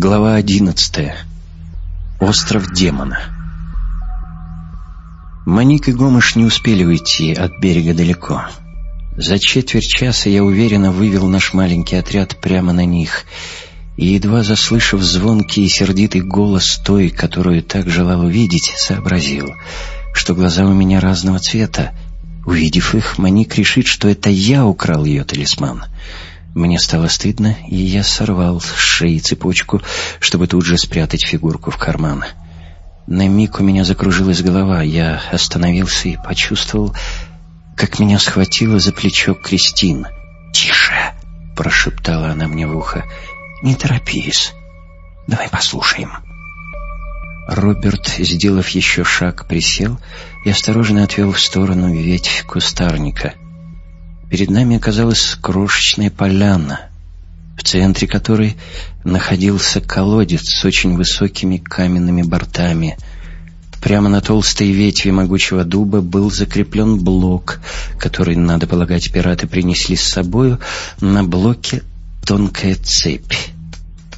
Глава одиннадцатая. Остров демона. Маник и Гомыш не успели уйти от берега далеко. За четверть часа я уверенно вывел наш маленький отряд прямо на них, и, едва заслышав звонкий и сердитый голос той, которую так желал увидеть, сообразил, что глаза у меня разного цвета. Увидев их, Маник решит, что это я украл ее талисман — мне стало стыдно, и я сорвал с шеи цепочку, чтобы тут же спрятать фигурку в карман. На миг у меня закружилась голова. Я остановился и почувствовал, как меня схватила за плечо Кристин. «Тише!» — прошептала она мне в ухо. «Не торопись. Давай послушаем». Роберт, сделав еще шаг, присел и осторожно отвел в сторону ветвь кустарника — Перед нами оказалась крошечная поляна, в центре которой находился колодец с очень высокими каменными бортами. Прямо на толстой ветви могучего дуба был закреплен блок, который, надо полагать, пираты принесли с собою. На блоке тонкая цепь.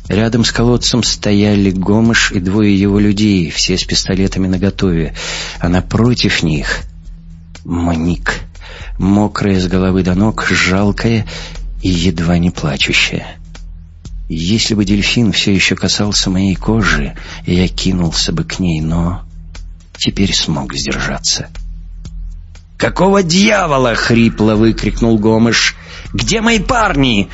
Рядом с колодцем стояли Гомыш и двое его людей, все с пистолетами наготове, а напротив них — Моник мокрая с головы до ног, жалкая и едва не плачущая. Если бы дельфин все еще касался моей кожи, я кинулся бы к ней, но теперь смог сдержаться. «Какого дьявола?» — хрипло выкрикнул Гомыш. «Где мои парни?»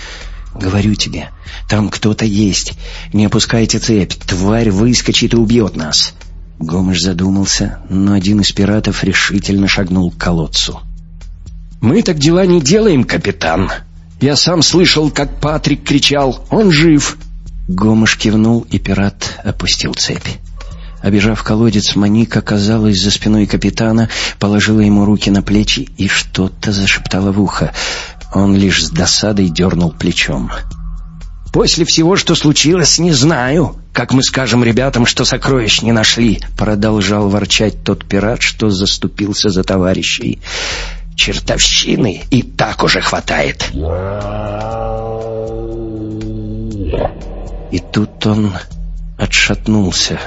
«Говорю тебе, там кто-то есть. Не опускайте цепь, тварь выскочит и убьет нас». Гомыш задумался, но один из пиратов решительно шагнул к колодцу. «Мы так дела не делаем, капитан. Я сам слышал, как Патрик кричал. Он жив!» Гомыш кивнул, и пират опустил цепь. Обежав колодец, Моника оказалась за спиной капитана, положила ему руки на плечи и что-то зашептала в ухо. Он лишь с досадой дернул плечом. «После всего, что случилось, не знаю, как мы скажем ребятам, что сокровищ не нашли», продолжал ворчать тот пират, что заступился за товарищей чертовщины и так уже хватает. И тут он отшатнулся,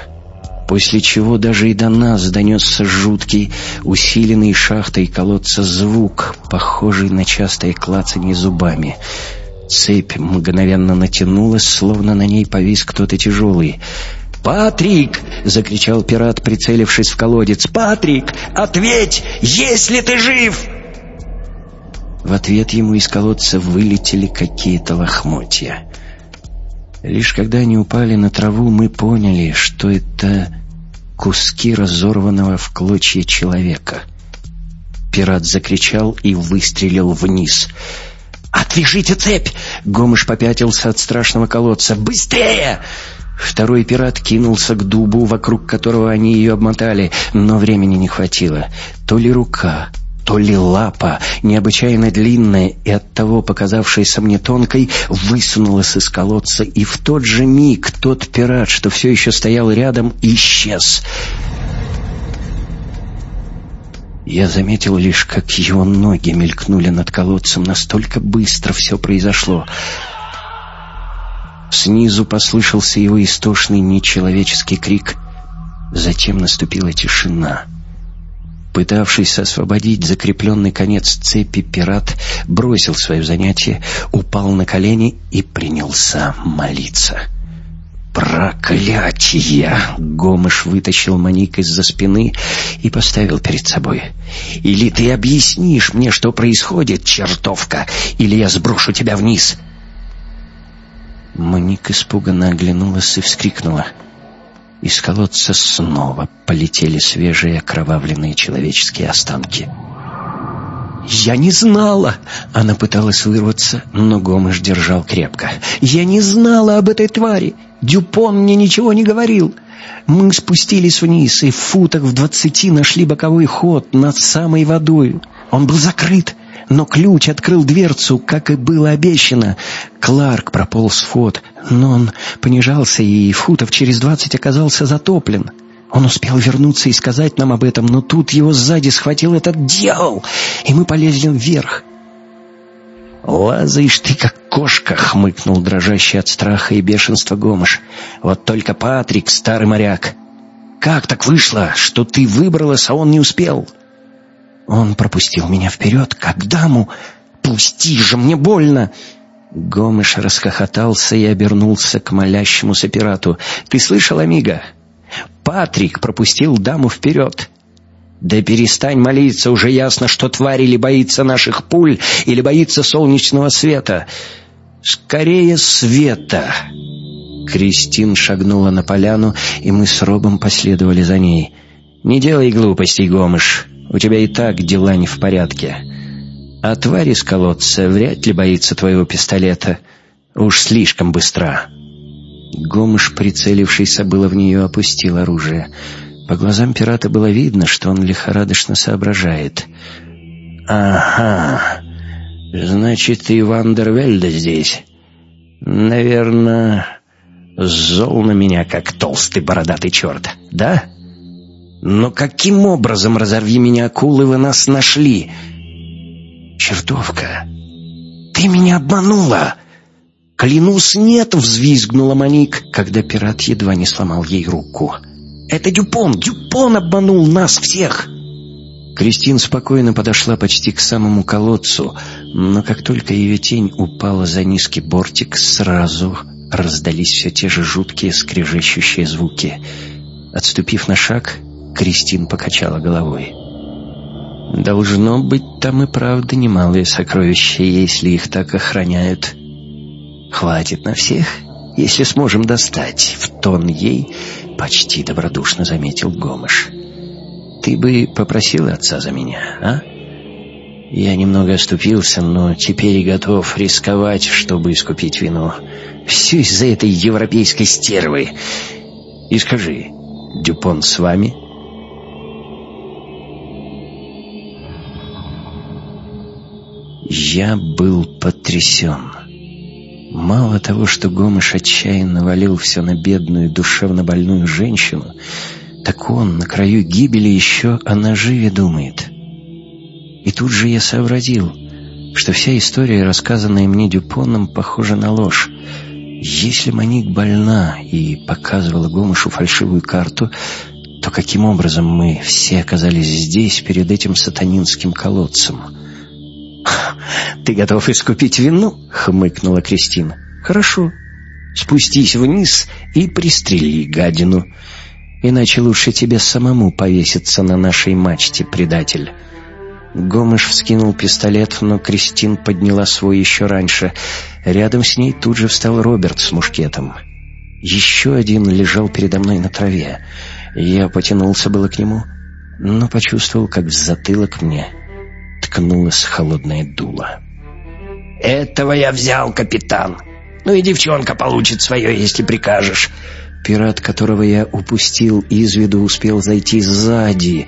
после чего даже и до нас донесся жуткий, усиленный шахтой колодца звук, похожий на частое клацанье зубами. Цепь мгновенно натянулась, словно на ней повис кто-то тяжелый. «Патрик!» — закричал пират, прицелившись в колодец. «Патрик, ответь, если ты жив!» В ответ ему из колодца вылетели какие-то лохмотья. Лишь когда они упали на траву, мы поняли, что это куски разорванного в клочья человека. Пират закричал и выстрелил вниз. «Отвяжите цепь!» Гомыш попятился от страшного колодца. «Быстрее!» Второй пират кинулся к дубу, вокруг которого они ее обмотали, но времени не хватило. То ли рука, то ли лапа, необычайно длинная и оттого показавшаяся мне тонкой, высунулась из колодца, и в тот же миг тот пират, что все еще стоял рядом, исчез. Я заметил лишь, как его ноги мелькнули над колодцем, настолько быстро все произошло. Снизу послышался его истошный нечеловеческий крик. Затем наступила тишина — Пытавшись освободить закрепленный конец цепи, пират бросил свое занятие, упал на колени и принялся молиться. «Проклятие!» — Гомыш вытащил Моник из-за спины и поставил перед собой. «Или ты объяснишь мне, что происходит, чертовка, или я сброшу тебя вниз!» Моник испуганно оглянулась и вскрикнула — из колодца снова полетели свежие окровавленные человеческие останки. «Я не знала!» Она пыталась вырваться, но Гомыш держал крепко. «Я не знала об этой твари! Дюпон мне ничего не говорил!» Мы спустились вниз и в футах в двадцати нашли боковой ход над самой водой. Он был закрыт, но ключ открыл дверцу, как и было обещано. Кларк прополз в ход, но он понижался и футов через двадцать оказался затоплен. Он успел вернуться и сказать нам об этом, но тут его сзади схватил этот дьявол, и мы полезли вверх. «Лазаешь ты, как кошка!» — хмыкнул дрожащий от страха и бешенства Гомыш. «Вот только Патрик, старый моряк! Как так вышло, что ты выбралась, а он не успел?» «Он пропустил меня вперед, как даму. Пусти же, мне больно!» Гомыш расхохотался и обернулся к молящемуся пирату. «Ты слышал, Амиго? Патрик пропустил даму вперед. Да перестань молиться, уже ясно, что тварь или боится наших пуль, или боится солнечного света. Скорее света!» Кристин шагнула на поляну, и мы с Робом последовали за ней. «Не делай глупостей, Гомыш. У тебя и так дела не в порядке. А тварь из колодца вряд ли боится твоего пистолета. Уж слишком быстра». Гомыш, прицелившийся было в нее, опустил оружие. По глазам пирата было видно, что он лихорадочно соображает. «Ага, значит, и Вандервельда здесь. Наверное, зол на меня, как толстый бородатый черт, да? Но каким образом, разорви меня, акулы, вы нас нашли?» «Чертовка! Ты меня обманула!» «Клянусь, нет!» — взвизгнула Моник, когда пират едва не сломал ей руку. «Это Дюпон! Дюпон обманул нас всех!» Кристин спокойно подошла почти к самому колодцу, но как только ее тень упала за низкий бортик, сразу раздались все те же жуткие скрежещущие звуки. Отступив на шаг, Кристин покачала головой. Должно быть, там и правда немалые сокровища, если их так охраняют. Хватит на всех, если сможем достать. В тон ей почти добродушно заметил Гомыш. Ты бы попросил отца за меня, а? Я немного оступился, но теперь готов рисковать, чтобы искупить вину. Все из-за этой европейской стервы. И скажи, Дюпон с вами?» Я был потрясен. Мало того, что Гомыш отчаянно валил все на бедную, душевно больную женщину, так он на краю гибели еще о наживе думает. И тут же я сообразил, что вся история, рассказанная мне Дюпоном, похожа на ложь. Если Маник больна и показывала Гомышу фальшивую карту, то каким образом мы все оказались здесь, перед этим сатанинским колодцем?» «Ты готов искупить вину?» — хмыкнула Кристина. «Хорошо. Спустись вниз и пристрели гадину. Иначе лучше тебе самому повеситься на нашей мачте, предатель». Гомыш вскинул пистолет, но Кристин подняла свой еще раньше. Рядом с ней тут же встал Роберт с мушкетом. Еще один лежал передо мной на траве. Я потянулся было к нему, но почувствовал, как в затылок мне ткнулось холодное дуло. «Этого я взял, капитан. Ну и девчонка получит свое, если прикажешь». Пират, которого я упустил из виду, успел зайти сзади.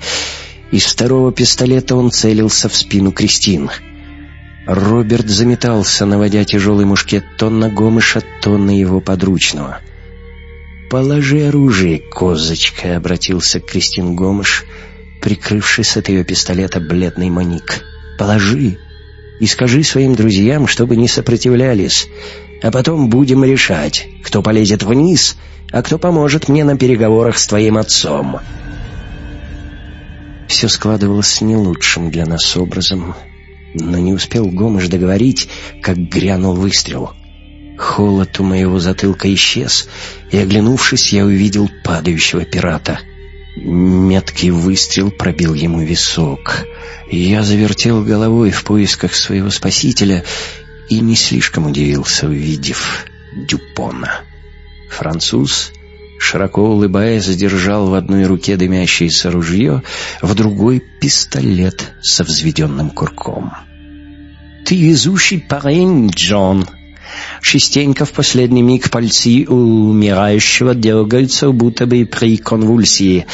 Из второго пистолета он целился в спину Кристин. Роберт заметался, наводя тяжелый мушкет то на Гомыша, то на его подручного. «Положи оружие, козочка», — обратился к Кристин Гомыш, прикрывшись от ее пистолета бледный маник. «Положи и скажи своим друзьям, чтобы не сопротивлялись, а потом будем решать, кто полезет вниз, а кто поможет мне на переговорах с твоим отцом». Все складывалось не лучшим для нас образом, но не успел Гомыш договорить, как грянул выстрел. Холод у моего затылка исчез, и, оглянувшись, я увидел падающего пирата — Меткий выстрел пробил ему висок. Я завертел головой в поисках своего спасителя и не слишком удивился, увидев Дюпона. Француз, широко улыбаясь, задержал в одной руке дымящееся ружье, в другой — пистолет со взведенным курком. «Ты везущий парень, Джон!» Частенько в последний миг пальцы умирающего дергаются, будто бы при конвульсии.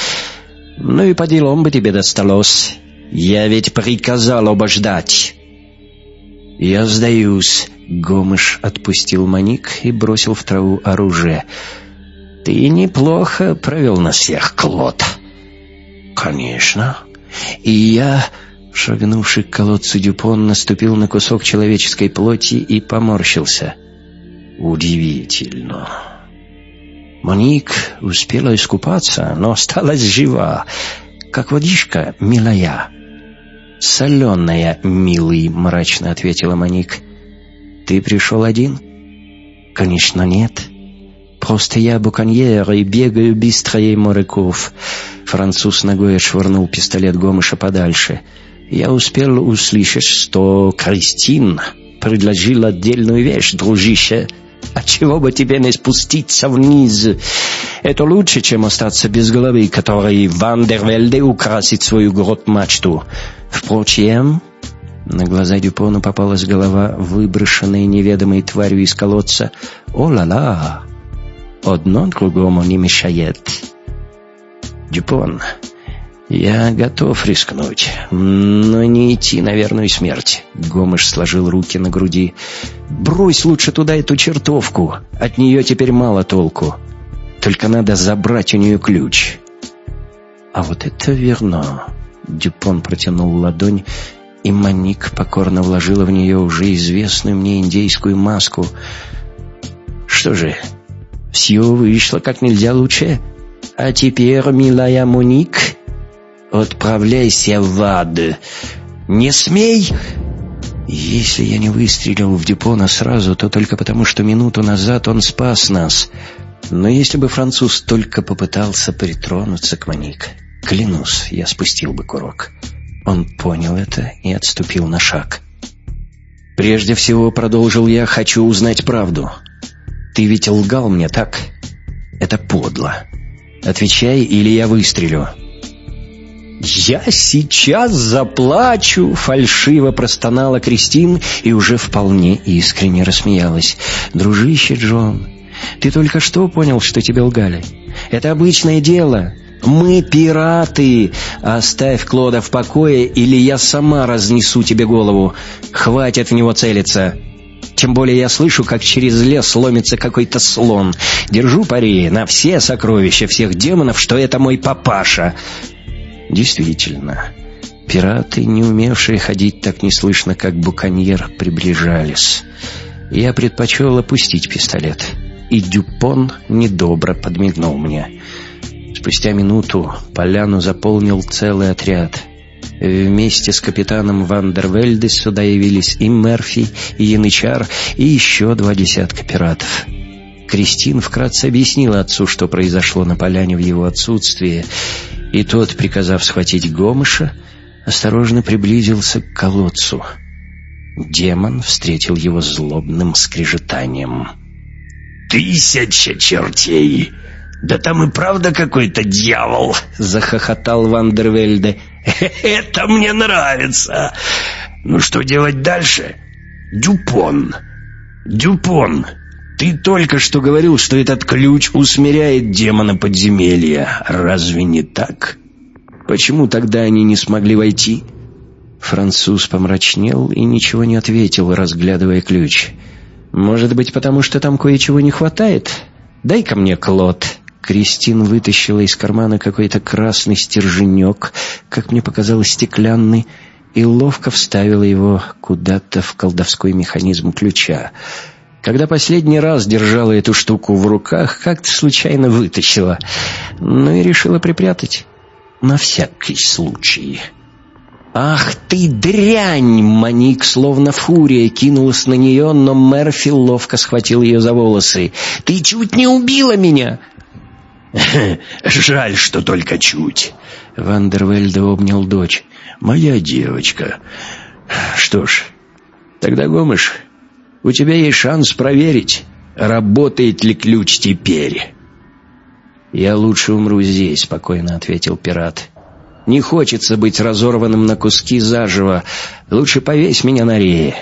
Ну и по делам бы тебе досталось. Я ведь приказал обождать. Я сдаюсь. Гомыш отпустил маник и бросил в траву оружие. Ты неплохо провел на всех, Клод. Конечно. И я Шагнувший к колодцу Дюпон наступил на кусок человеческой плоти и поморщился. Удивительно. Моник успела искупаться, но осталась жива, как водичка милая. «Соленая, милый», — мрачно ответила Моник. «Ты пришел один?» «Конечно, нет. Просто я буконьер и бегаю быстрее моряков». Француз ногой отшвырнул пистолет Гомыша подальше. «Я успел услышать, что Кристин предложил отдельную вещь, дружище». А чего бы тебе не спуститься вниз? Это лучше, чем остаться без головы, которой Вандервельде украсит свою грот-мачту. Впрочем, на глаза Дюпону попалась голова, выброшенная неведомой тварью из колодца. «О-ла-ла! Одно другому не мешает!» «Дюпон, я готов рискнуть, но не идти на верную смерть». Гомыш сложил руки на груди. «Брось лучше туда эту чертовку, от нее теперь мало толку. Только надо забрать у нее ключ». «А вот это верно!» Дюпон протянул ладонь, и Маник покорно вложила в нее уже известную мне индейскую маску. «Что же, все вышло как нельзя лучше. А теперь, милая Моник, отправляйся в ад. Не смей...» Если я не выстрелил в Дюпона сразу, то только потому, что минуту назад он спас нас. Но если бы француз только попытался притронуться к Моник... Клянусь, я спустил бы курок. Он понял это и отступил на шаг. «Прежде всего, — продолжил я, — хочу узнать правду. Ты ведь лгал мне, так? Это подло. Отвечай, или я выстрелю». «Я сейчас заплачу!» — фальшиво простонала Кристин и уже вполне искренне рассмеялась. «Дружище Джон, ты только что понял, что тебе лгали? Это обычное дело. «Мы пираты! Оставь Клода в покое, или я сама разнесу тебе голову. Хватит в него целиться!» Тем более я слышу, как через лес ломится какой-то слон. Держу пари на все сокровища всех демонов, что это мой папаша. Действительно, пираты, не умевшие ходить так неслышно, как буконьер, приближались. Я предпочел опустить пистолет, и Дюпон недобро подмигнул мне. Спустя минуту поляну заполнил целый отряд. Вместе с капитаном Вандервельде сюда явились и Мерфи, и Янычар, и еще два десятка пиратов. Кристин вкратце объяснила отцу, что произошло на поляне в его отсутствие, и тот, приказав схватить Гомыша, осторожно приблизился к колодцу. Демон встретил его злобным скрежетанием. «Тысяча чертей! «Да там и правда какой-то дьявол!» — захохотал Вандервельде. «Это мне нравится! Ну что делать дальше? Дюпон! Дюпон! Ты только что говорил, что этот ключ усмиряет демона подземелья. Разве не так? Почему тогда они не смогли войти?» Француз помрачнел и ничего не ответил, разглядывая ключ. «Может быть, потому что там кое-чего не хватает? Дай-ка мне, Клод!» Кристин вытащила из кармана какой-то красный стерженек, как мне показалось, стеклянный, и ловко вставила его куда-то в колдовской механизм ключа. Когда последний раз держала эту штуку в руках, как-то случайно вытащила, ну и решила припрятать. На всякий случай. «Ах ты дрянь!» Маник, словно фурия, кинулась на нее, но Мерфи ловко схватил ее за волосы. «Ты чуть не убила меня!» «Жаль, что только чуть». Вандервельде обнял дочь. «Моя девочка. Что ж, тогда, Гомыш, у тебя есть шанс проверить, работает ли ключ теперь». «Я лучше умру здесь», — спокойно ответил пират. «Не хочется быть разорванным на куски заживо. Лучше повесь меня на рее.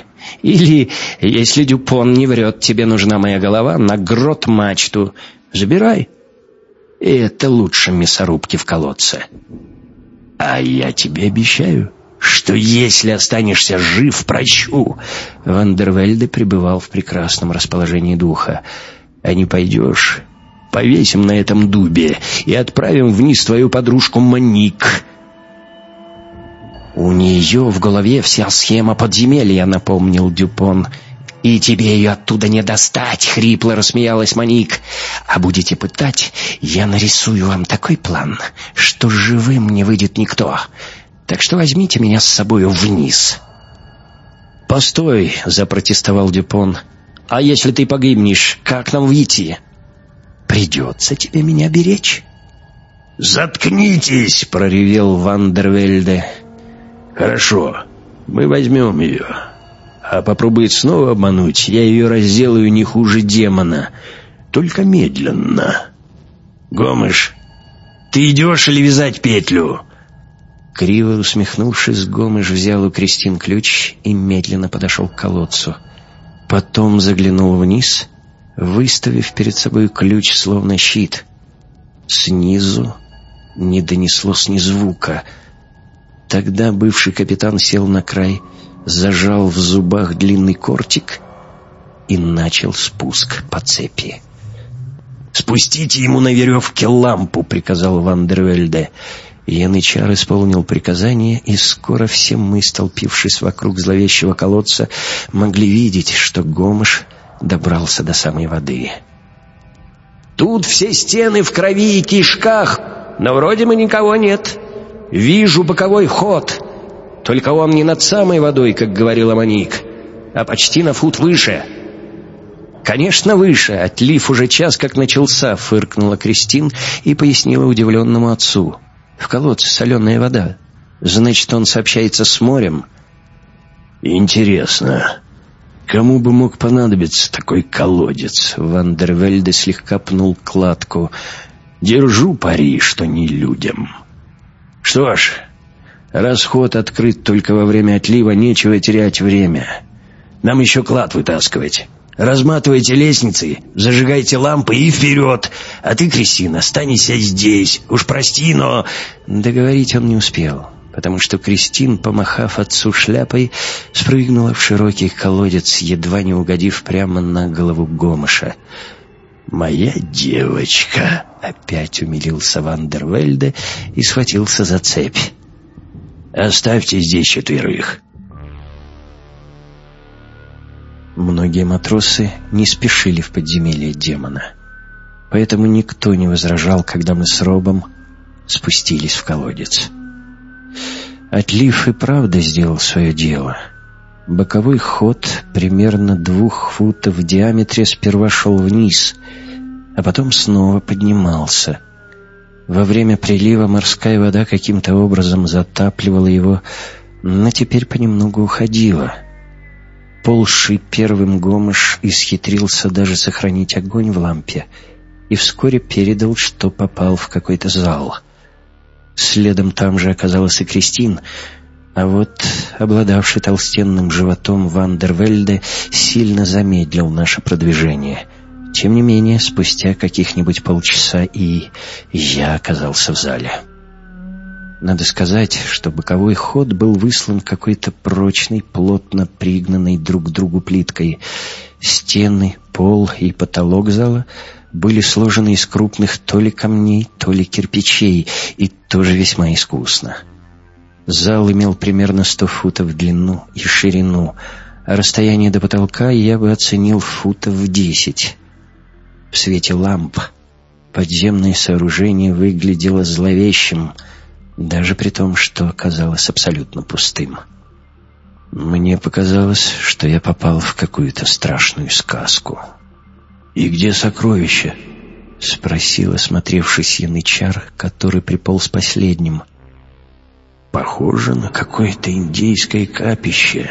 Или, если Дюпон не врет, тебе нужна моя голова, на грот мачту. Забирай». Это лучше мясорубки в колодце. А я тебе обещаю, что если останешься жив, прощу. Вандервельде пребывал в прекрасном расположении духа. А не пойдешь, повесим на этом дубе и отправим вниз твою подружку Маник. «У нее в голове вся схема подземелья», — напомнил Дюпон. «И тебе ее оттуда не достать!» — хрипло рассмеялась Моник. «А будете пытать, я нарисую вам такой план, что живым не выйдет никто. Так что возьмите меня с собою вниз». «Постой!» — запротестовал Дюпон. «А если ты погибнешь, как нам выйти?» «Придется тебе меня беречь». «Заткнитесь!» — проревел Вандервельде. «Хорошо, мы возьмем ее. А попробует снова обмануть, я ее разделаю не хуже демона, только медленно. Гомыш, ты идешь или вязать петлю?» Криво усмехнувшись, Гомыш взял у Кристин ключ и медленно подошел к колодцу. Потом заглянул вниз, выставив перед собой ключ словно щит. Снизу не донеслось ни звука. Тогда бывший капитан сел на край, зажал в зубах длинный кортик и начал спуск по цепи. «Спустите ему на веревке лампу», — приказал Вандервельде. Янычар исполнил приказание, и скоро все мы, столпившись вокруг зловещего колодца, могли видеть, что Гомыш добрался до самой воды. «Тут все стены в крови и кишках, но вроде бы никого нет. Вижу боковой ход, только он не над самой водой, как говорила Моник, а почти на фут выше». «Конечно, выше. Отлив уже час как начался», — фыркнула Кристин и пояснила удивленному отцу. В колодце соленая вода. Значит, он сообщается с морем. Интересно, кому бы мог понадобиться такой колодец? Вандервельде слегка пнул кладку. Держу пари, что не людям. Что ж, расход открыт только во время отлива, нечего терять время. Нам еще клад вытаскивать. Разматывайте лестницы, зажигайте лампы и вперед. А ты, Кристина, останься здесь. Уж прости, но...» Договорить он не успел, потому что Кристин, помахав отцу шляпой, спрыгнула в широкий колодец, едва не угодив прямо на голову Гомыша. «Моя девочка!» — опять умилился Вандервельде и схватился за цепь. «Оставьте здесь четверых. Многие матросы не спешили в подземелье демона. Поэтому никто не возражал, когда мы с Робом спустились в колодец. Отлив и правда сделал свое дело. Боковой ход примерно двух футов в диаметре сперва шел вниз, а потом снова поднимался. Во время прилива морская вода каким-то образом затапливала его, но теперь понемногу уходила — Полший первым Гомыш исхитрился даже сохранить огонь в лампе и вскоре передал, что попал в какой-то зал. Следом там же оказалась и Кристин, а вот обладавший толстенным животом Вандервельде сильно замедлил наше продвижение. Тем не менее, спустя каких-нибудь полчаса и я оказался в зале. Надо сказать, что боковой ход был выслан какой-то прочной, плотно пригнанной друг к другу плиткой. Стены, пол и потолок зала были сложены из крупных то ли камней, то ли кирпичей, и тоже весьма искусно. Зал имел примерно сто футов в длину и ширину, а расстояние до потолка я бы оценил футов в десять. В свете ламп подземное сооружение выглядело зловещим — даже при том, что оказалось абсолютно пустым. Мне показалось, что я попал в какую-то страшную сказку. «И где сокровища?» — спросил осмотревшись янычар, который приполз последним. «Похоже на какое-то индейское капище,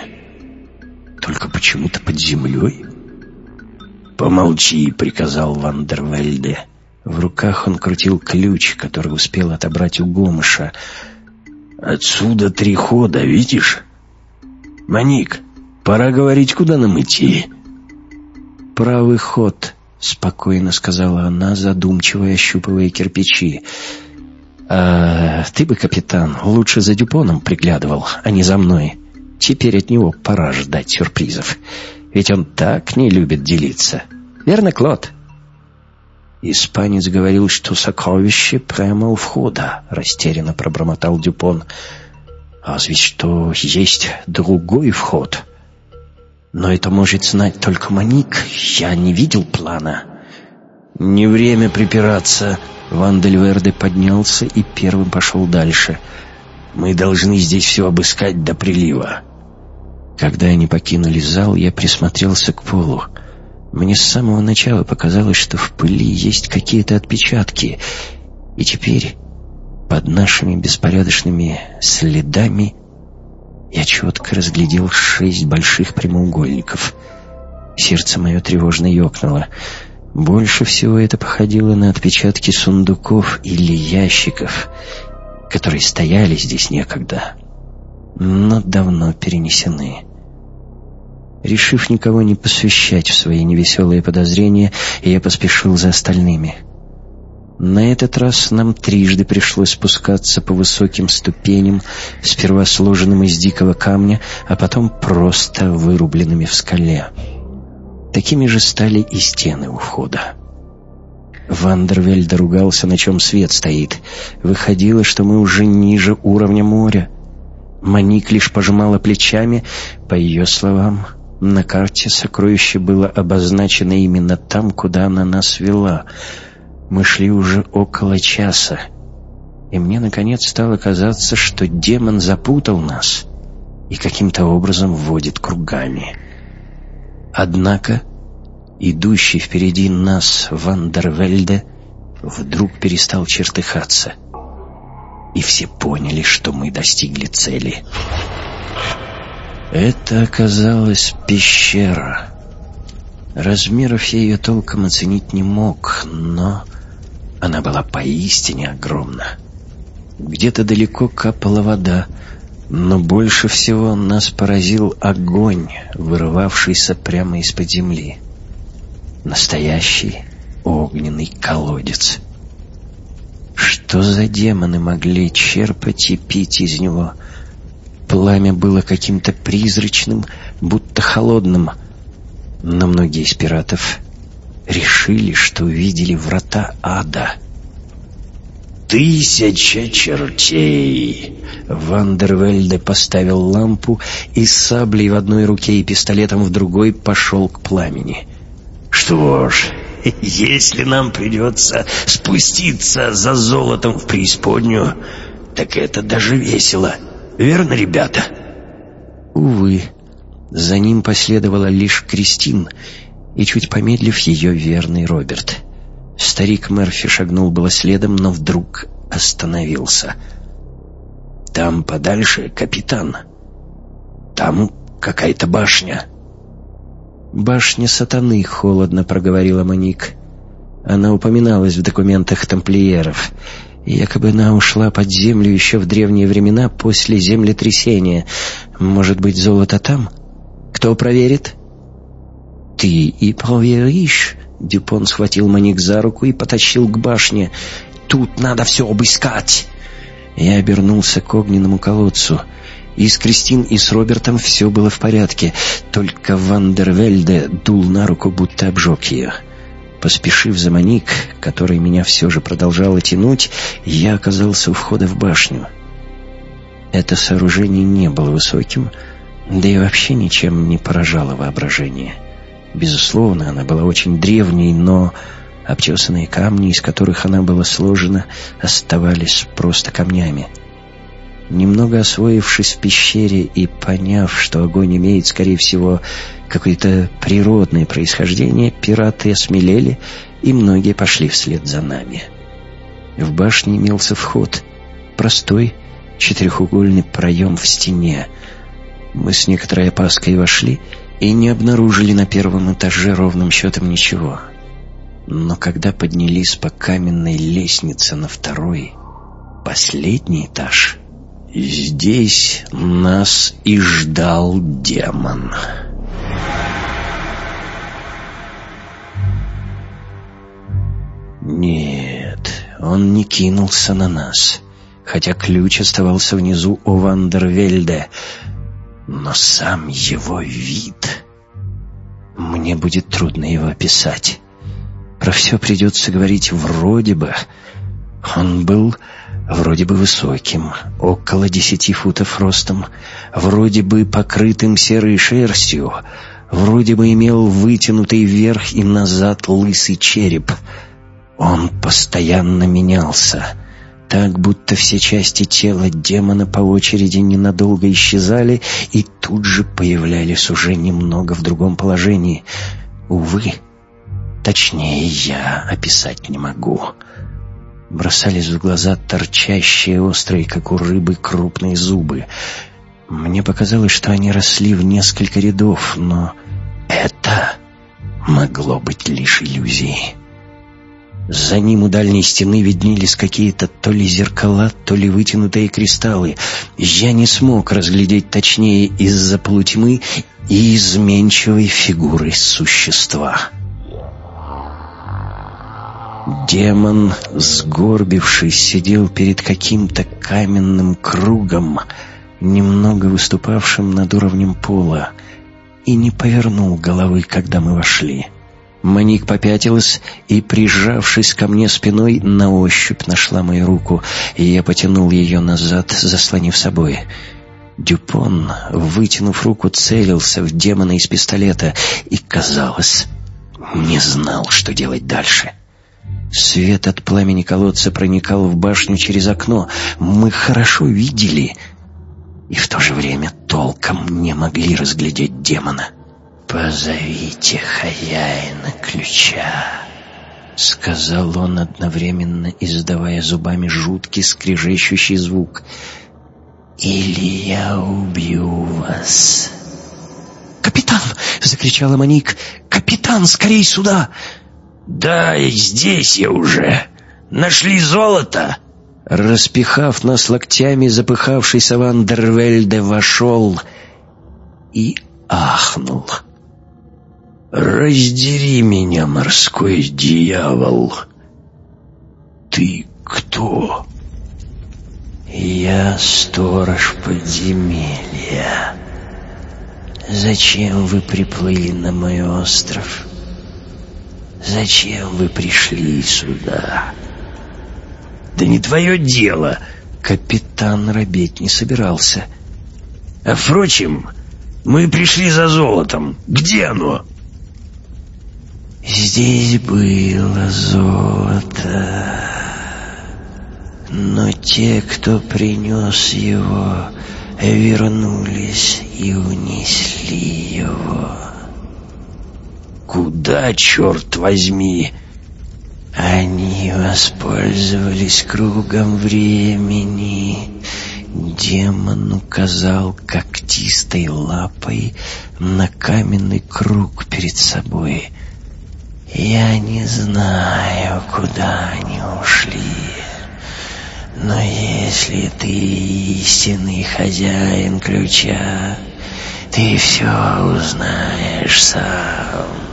только почему-то под землей». «Помолчи», — приказал Вандервельде. В руках он крутил ключ, который успел отобрать у Гомыша. «Отсюда три хода, видишь? Маник, пора говорить, куда нам идти». «Правый ход», — спокойно сказала она, задумчиво ощупывая кирпичи. «А ты бы, капитан, лучше за Дюпоном приглядывал, а не за мной. Теперь от него пора ждать сюрпризов. Ведь он так не любит делиться. Верно, Клод?» «Испанец говорил, что сокровище прямо у входа», — растерянно пробормотал Дюпон. Разве что есть другой вход. Но это может знать только Маник. Я не видел плана. Не время припираться. Вандельверде поднялся и первым пошел дальше. Мы должны здесь все обыскать до прилива. Когда они покинули зал, я присмотрелся к полу. Мне с самого начала показалось, что в пыли есть какие-то отпечатки. И теперь под нашими беспорядочными следами я четко разглядел шесть больших прямоугольников. Сердце мое тревожно ёкнуло. Больше всего это походило на отпечатки сундуков или ящиков, которые стояли здесь некогда, но давно перенесены. Решив никого не посвящать в свои невеселые подозрения, я поспешил за остальными — на этот раз нам трижды пришлось спускаться по высоким ступеням, сперва сложенным из дикого камня, а потом просто вырубленными в скале. Такими же стали и стены у входа. Вандервельд ругался, на чем свет стоит. Выходило, что мы уже ниже уровня моря. Маник лишь пожимала плечами. По ее словам, на карте сокровище было обозначено именно там, куда она нас вела — мы шли уже около часа, и мне, наконец, стало казаться, что демон запутал нас и каким-то образом вводит кругами. Однако, идущий впереди нас Вандервельде вдруг перестал чертыхаться, и все поняли, что мы достигли цели. Это оказалась пещера. Размеров я ее толком оценить не мог, но она была поистине огромна. Где-то далеко капала вода, но больше всего нас поразил огонь, вырывавшийся прямо из-под земли. Настоящий огненный колодец. Что за демоны могли черпать и пить из него? Пламя было каким-то призрачным, будто холодным, но многие из пиратов решили, что увидели врата ада. «Тысяча чертей!» Вандервельде поставил лампу и с саблей в одной руке и пистолетом в другой пошел к пламени. «Что ж, если нам придется спуститься за золотом в преисподнюю, так это даже весело. Верно, ребята?» Увы, за ним последовала лишь Кристин — и, чуть помедлив, ее верный Роберт. Старик Мерфи шагнул было следом, но вдруг остановился. «Там подальше, капитан. Там какая-то башня». «Башня сатаны», — холодно проговорила Моник. Она упоминалась в документах тамплиеров. Якобы она ушла под землю еще в древние времена после землетрясения. Может быть, золото там? Кто проверит?» «Ты и проверишь?» Дюпон схватил Маник за руку и потащил к башне. «Тут надо все обыскать!» Я обернулся к огненному колодцу. И с Кристин, и с Робертом все было в порядке, только Вандервельде дул на руку, будто обжег ее. Поспешив за Маник, который меня все же продолжало тянуть, я оказался у входа в башню. Это сооружение не было высоким, да и вообще ничем не поражало воображение. Безусловно, она была очень древней, но обтесанные камни, из которых она была сложена, оставались просто камнями. Немного освоившись в пещере и поняв, что огонь имеет, скорее всего, какое-то природное происхождение, пираты осмелели, и многие пошли вслед за нами. В башне имелся вход, простой четырехугольный проем в стене. Мы с некоторой опаской вошли и не обнаружили на первом этаже ровным счетом ничего. Но когда поднялись по каменной лестнице на второй, последний этаж, здесь нас и ждал демон. Нет, он не кинулся на нас, хотя ключ оставался внизу у Вандервельда, но сам его вид... Мне будет трудно его описать. Про все придется говорить вроде бы. Он был вроде бы высоким, около десяти футов ростом, вроде бы покрытым серой шерстью, вроде бы имел вытянутый вверх и назад лысый череп. Он постоянно менялся, так будто все части тела демона по очереди ненадолго исчезали и тут же появлялись уже немного в другом положении. Увы, точнее я описать не могу. Бросались в глаза торчащие, острые, как у рыбы, крупные зубы. Мне показалось, что они росли в несколько рядов, но это могло быть лишь иллюзией. За ним у дальней стены виднелись какие-то то ли зеркала, то ли вытянутые кристаллы. Я не смог разглядеть точнее из-за полутьмы и изменчивой фигуры существа. Демон, сгорбившись, сидел перед каким-то каменным кругом, немного выступавшим над уровнем пола, и не повернул головы, когда мы вошли. Маник попятилась и, прижавшись ко мне спиной, на ощупь нашла мою руку, и я потянул ее назад, заслонив собой. Дюпон, вытянув руку, целился в демона из пистолета и, казалось, не знал, что делать дальше. — Свет от пламени колодца проникал в башню через окно. Мы хорошо видели и в то же время толком не могли разглядеть демона. «Позовите хозяина ключа», — сказал он одновременно, издавая зубами жуткий скрежещущий звук. «Или я убью вас». «Капитан!» — закричала Моник. «Капитан, скорей сюда!» «Да, здесь я уже. Нашли золото?» Распихав нас локтями, запыхавшийся Вандервельде вошел и ахнул. «Раздери меня, морской дьявол! Ты кто?» «Я сторож подземелья. Зачем вы приплыли на мой остров?» Зачем вы пришли сюда? Да не твое дело. Капитан робеть не собирался. А впрочем, мы пришли за золотом. Где оно? Здесь было золото. Но те, кто принес его, вернулись и унесли его. Куда, черт возьми? Они воспользовались кругом времени. Демон указал когтистой лапой на каменный круг перед собой. Я не знаю, куда они ушли. Но если ты истинный хозяин ключа, ты все узнаешь сам.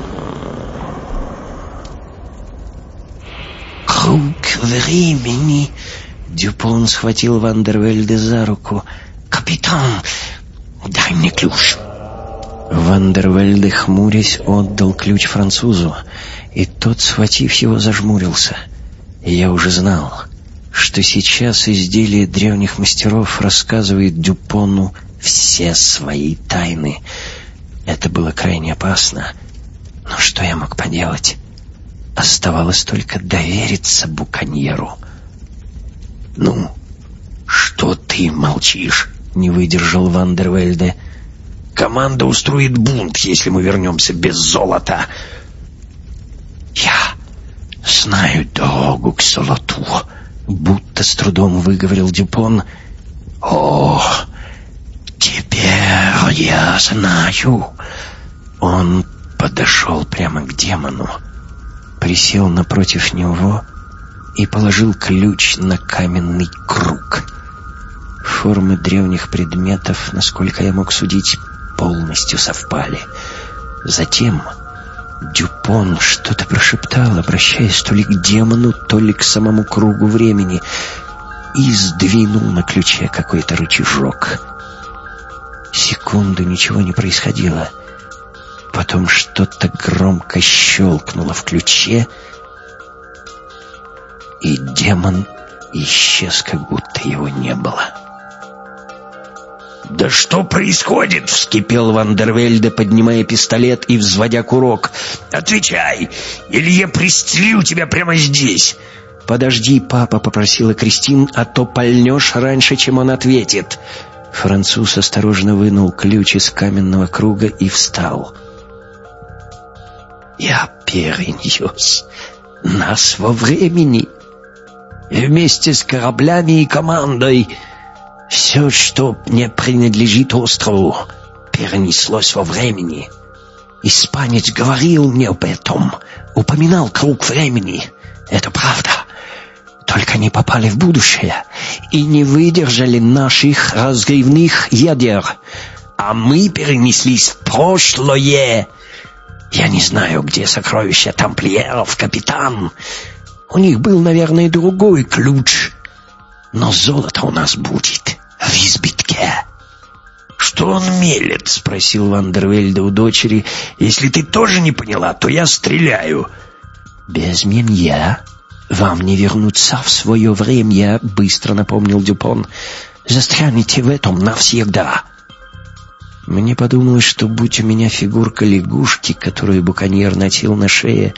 Круг времени. Дюпон схватил Вандервельде за руку. «Капитан, дай мне ключ!» Вандервельде, хмурясь, отдал ключ французу, и тот, схватив его, зажмурился. Я уже знал, что сейчас изделие древних мастеров рассказывает Дюпону все свои тайны. Это было крайне опасно. Но что я мог поделать? Оставалось только довериться буконьеру. «Ну, что ты молчишь?» — не выдержал Вандервельде. «Команда устроит бунт, если мы вернемся без золота». «Я знаю дорогу к золоту», — будто с трудом выговорил Дюпон. «О, теперь я знаю». Он подошел прямо к демону присел напротив него и положил ключ на каменный круг. Формы древних предметов, насколько я мог судить, полностью совпали. Затем Дюпон что-то прошептал, обращаясь то ли к демону, то ли к самому кругу времени, и сдвинул на ключе какой-то рычажок. Секунду ничего не происходило — Потом что-то громко щелкнуло в ключе, и демон исчез, как будто его не было. «Да что происходит?» — вскипел Вандервельде, поднимая пистолет и взводя курок. «Отвечай, или я пристрелю тебя прямо здесь!» «Подожди, папа», — попросила Кристин, «а то пальнешь раньше, чем он ответит». Француз осторожно вынул ключ из каменного круга и встал. «Я перенес нас во времени, вместе с кораблями и командой. Все, что не принадлежит острову, перенеслось во времени. Испанец говорил мне об этом, упоминал круг времени. Это правда. Только не попали в будущее и не выдержали наших разгревных ядер. А мы перенеслись в прошлое. Я не знаю, где сокровища тамплиеров, капитан. У них был, наверное, другой ключ. Но золото у нас будет в избитке. «Что он мелет?» — спросил Вандервельда у дочери. «Если ты тоже не поняла, то я стреляю». «Без меня вам не вернуться в свое время», — быстро напомнил Дюпон. «Застрянете в этом навсегда». Мне подумалось, что будь у меня фигурка лягушки, которую буконьер носил на шее,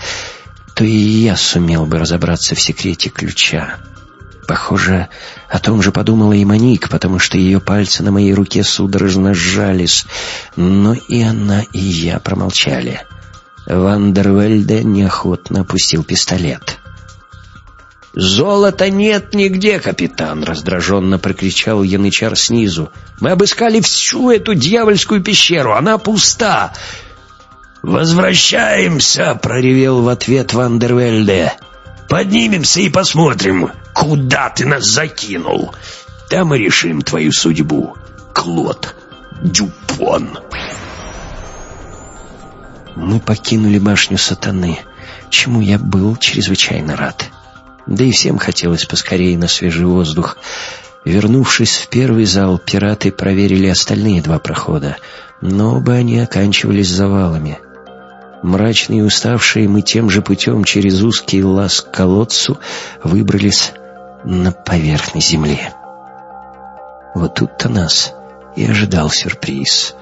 то и я сумел бы разобраться в секрете ключа. Похоже, о том же подумала и Моник, потому что ее пальцы на моей руке судорожно сжались, но и она, и я промолчали. Вандервельде неохотно опустил пистолет. «Золота нет нигде, капитан!» — раздраженно прокричал янычар снизу. «Мы обыскали всю эту дьявольскую пещеру, она пуста!» «Возвращаемся!» — проревел в ответ Вандервельде. «Поднимемся и посмотрим, куда ты нас закинул. Там и решим твою судьбу, Клод Дюпон». Мы покинули башню сатаны, чему я был чрезвычайно рад. Да и всем хотелось поскорее на свежий воздух. Вернувшись в первый зал, пираты проверили остальные два прохода, но оба они оканчивались завалами. Мрачные и уставшие мы тем же путем через узкий лаз к колодцу выбрались на поверхность земли. Вот тут-то нас и ожидал сюрприз.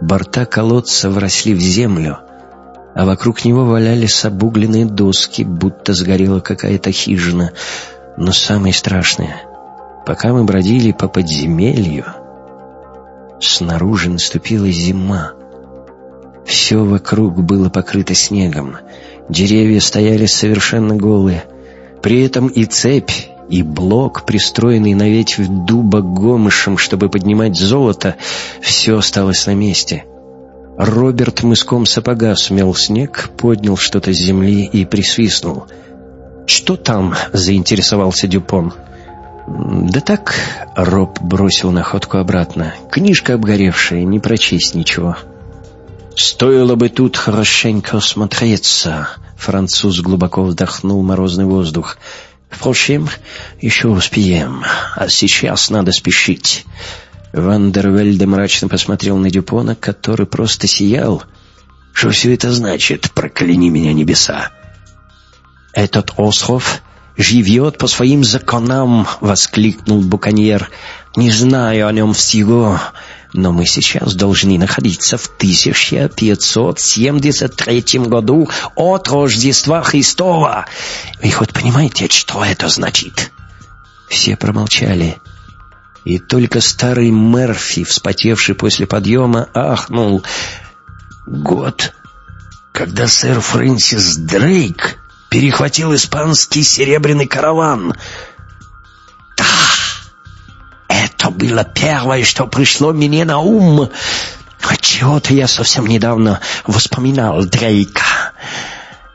Борта колодца вросли в землю — а вокруг него валялись обугленные доски, будто сгорела какая-то хижина. Но самое страшное, пока мы бродили по подземелью, снаружи наступила зима. Все вокруг было покрыто снегом, деревья стояли совершенно голые. При этом и цепь, и блок, пристроенный на ветвь дуба гомышем, чтобы поднимать золото, все осталось на месте — Роберт мыском сапога смел снег, поднял что-то с земли и присвистнул. «Что там?» — заинтересовался Дюпон. «Да так», — Роб бросил находку обратно. «Книжка обгоревшая, не прочесть ничего». «Стоило бы тут хорошенько смотреться», — француз глубоко вдохнул морозный воздух. «Впрочем, еще успеем, а сейчас надо спешить». Вандервельде мрачно посмотрел на Дюпона, который просто сиял. «Что все это значит? Прокляни меня, небеса!» «Этот остров живет по своим законам!» — воскликнул Буконьер. «Не знаю о нем всего, но мы сейчас должны находиться в 1573 году от Рождества Христова. Вы хоть понимаете, что это значит?» Все промолчали. И только старый Мерфи, вспотевший после подъема, ахнул. «Год, когда сэр Фрэнсис Дрейк перехватил испанский серебряный караван». «Да, это было первое, что пришло мне на ум. Чего-то я совсем недавно вспоминал Дрейка».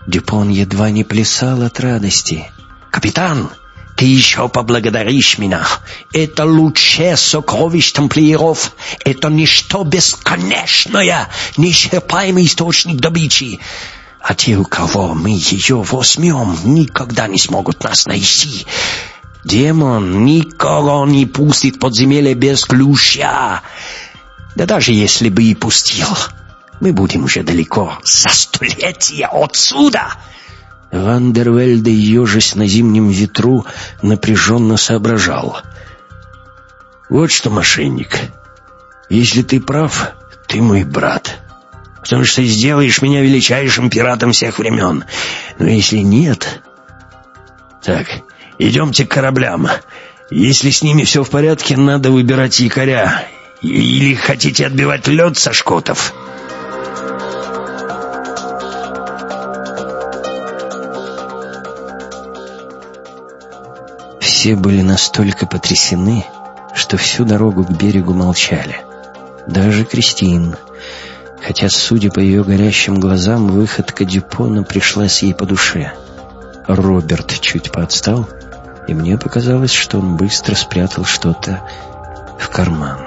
Дюпон едва не плясал от радости. «Капитан!» Ты еще поблагодаришь меня. Это лучшее сокровищ тамплиеров. Это ничто бесконечное, неисчерпаемый источник добычи. А те, у кого мы ее возьмем, никогда не смогут нас найти. Демон никого не пустит подземелье без ключа. Да даже если бы и пустил, мы будем уже далеко, за столетия отсюда. Вандервельде, ежась на зимнем ветру, напряженно соображал. «Вот что, мошенник, если ты прав, ты мой брат, потому что сделаешь меня величайшим пиратом всех времен. Но если нет... Так, идемте к кораблям. Если с ними все в порядке, надо выбирать якоря. Или хотите отбивать лед со шкотов?» Все были настолько потрясены, что всю дорогу к берегу молчали. Даже Кристин, хотя, судя по ее горящим глазам, выходка Дюпона пришлась ей по душе. Роберт чуть поотстал, и мне показалось, что он быстро спрятал что-то в карман.